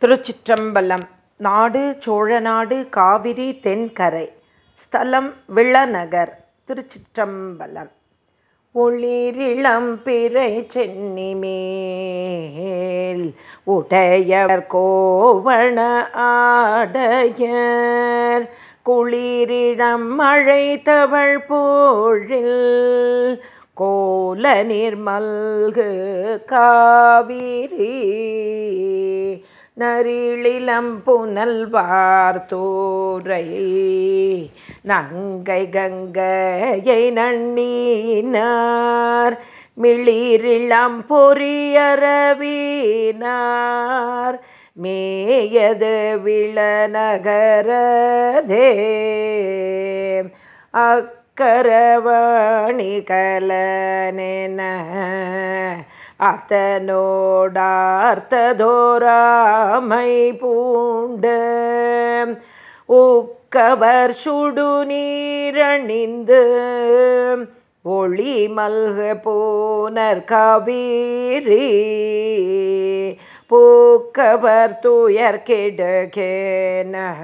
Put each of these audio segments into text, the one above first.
திருச்சிற்றம்பலம். நாடு சோழநாடு காவிரி தென்கரை. ஸ்தலம் விளநகர். திருச்சிற்றம்பலம். ஒளிரிளம் பிறை சென்னிமேல் உடையவர் கோவண ஆடையர். குளிரிடம் மழைத்தவள் போழில். கோல நிர்மல்கு காவிரி. நரிளிலம் புனல் வார்த்தோரை நங்கை கங்கையை நண்ணினார் மிளிரிளம் பொறியறவினார் மேயது விளநகரதே. அக்கரவாணி கலனென அத்தனோடார்த்ததோராமை பூண்டு உக்கவர் சுடு நீரணிந்து ஒளி மல்க போனர் கவீரி. பூக்கவர் துயர் கெடுகேன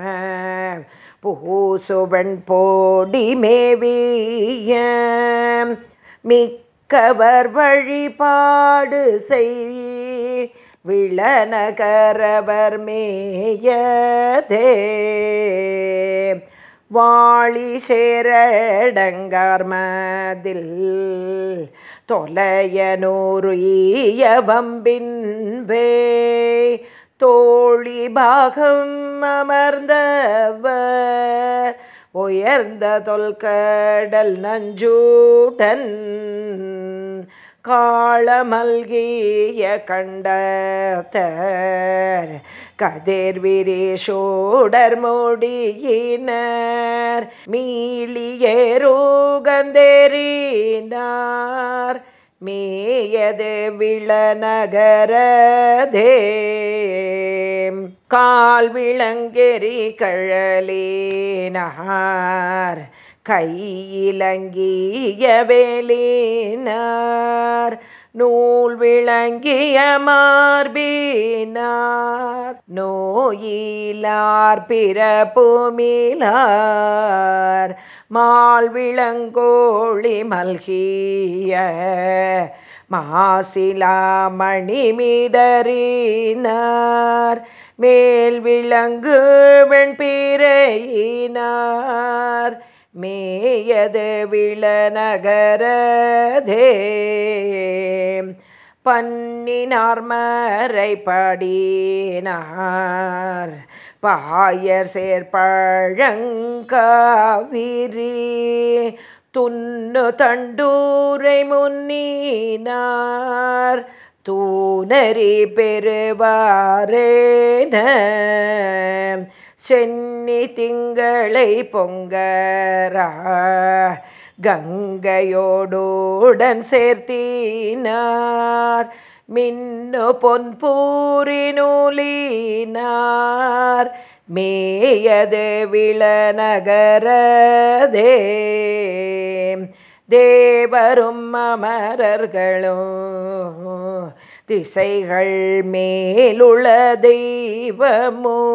பூசுவன் போடி மேவிய மிக்க கவர் வழிபாடு செய். விளநகரவர் மேயதே. வாழி சேரடங்கார் மதில் தொலையனூறு ஈயவம்பின்பே தோழி பாகம் அமர்ந்தவர் உயர்ந்த தொல்கடல் நஞ்சூடன் காளமல்கிய கண்டத்தர் கதிர்விரேஷோடர் மொடியினர் மீளியேரோகந்தெறினார் மேயது விளநகரதே. கால் விளங்கெறி கழலேனார் கையிலங்கிய வேலேனார் நூல் விளங்கிய மார்பினார் நோயிலார் பிறப்புமிலார் மால் விளங்கோழி மல்கிய மாசிலாமணி மிடறினார் மேல் விளங்கு வெண்பிறையினார் மேயது விளநகரதே. பன்னினார்மறை படினார். பாயர் சேர்பழங்காவிரி துண்ணு தண்டூரை முன்னினார். தூணறி பெறுவாரேன. பொன்னி திங்களை பொங்கரா. கங்கையோடுடன் சேர்த்தினார். மின்னு பொன்பூரி நூலினார். மேயது விளநகரதே. தேவரும் அமரர்களும் திசைகள் மேலுள்ள தெய்வமோ.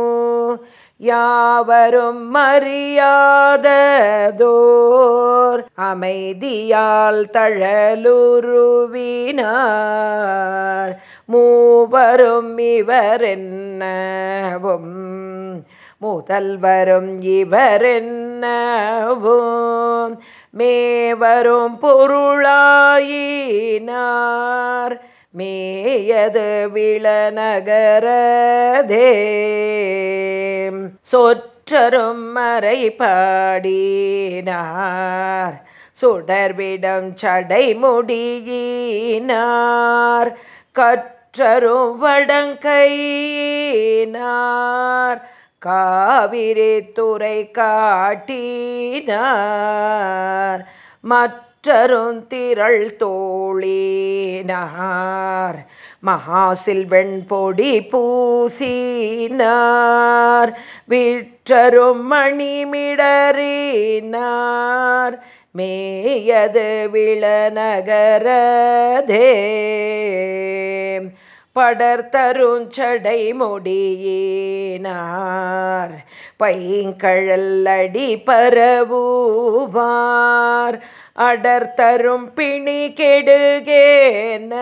யாவரும் அறியாததோர் அமைதியால் தழலுருவினார். மூவரும் இவர் என்னவும் முதல்வரும் இவரென்னவும்? மேவரும் பொருளாயினார். மேயது விளநகரதே. சொற்றரும் மறை பாடினார் சுடர்விடம் சடை முடியினார் கற்றரும் வடங்கையினார். காவிரி துறை காட்டினார். மற்ற திரள் தோழினார் மகாசில் வெண்பொடி பூசினார். விற்றரும் மணிமிடறினார். மேயது விளநகரதே. படர்தருஞ்சடை முடியினார் பைங்கழல்லடி பரவுவார். அடர்தரும் பிணி கெடுகேன.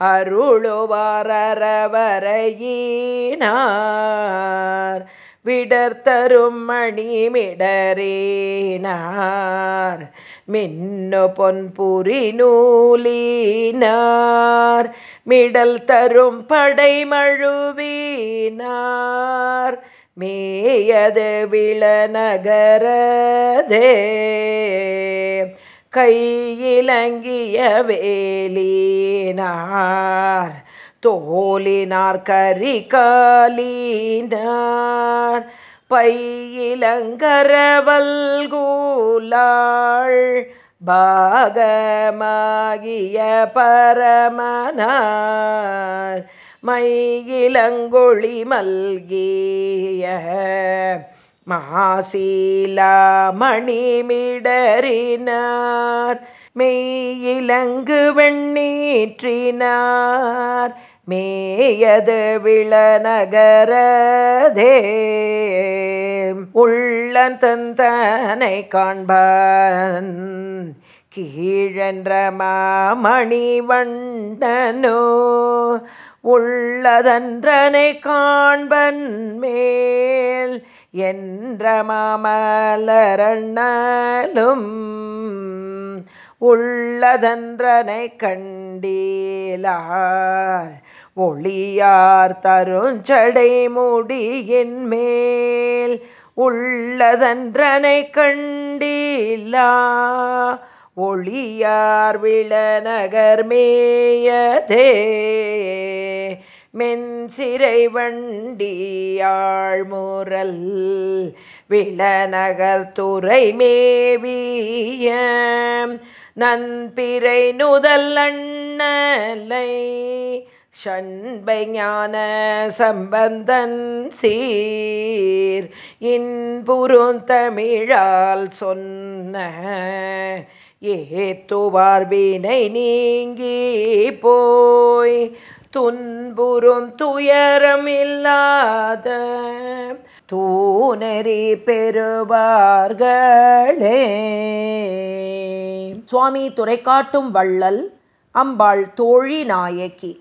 அருளுவாரவரையினார் விடர்த்தரும் மணிமிடரேனார் மின்னு பொன்புரி நூலினார். மிடல் தரும் படைமழுவினார் மேயது விளநகரதே கையிலங்கிய வேலினார். தோலினார் கரிகாலினார் பையிலங்கரவல்கூலாள் பாகமாகிய பரமனார் மையிலங்கொழி மல்கிய மாசீலாமணிமிடறினார். மெய்யிலங்கு வெண்ணீற்றினார். மேயது விளநகரதே. உள்ளன் தந்தனை காண்பன் கீழென்ற மாமணி வண்டனோ உள்ளதன்றனை காண்பன் மேல் என்ற மாமலரண்ணலும். உள்ளதன்றனை கண்டீலார் ஒளியார் தருஞ்சடை முடியின் மேல் உள்ளதன்றனை கண்டீலா. ஒளியார் விளநகர் மேயதே மென்சிறை வண்டியாழ்முரல் விளநகர் துறை மேவிய நன்பிறை நுதல் அண்ணலை ஷண்பஞான சம்பந்தன் சீர். இன்புறுந்தமிழால் சொன்ன ஏத்துவார்பினை நீங்கி போய். துன்புறும் துயரம் இல்லாத தூணறி பெறுவார்களே. சுவாமி துறை காட்டும் வள்ளல் அம்பாள் தோழி நாயக்கி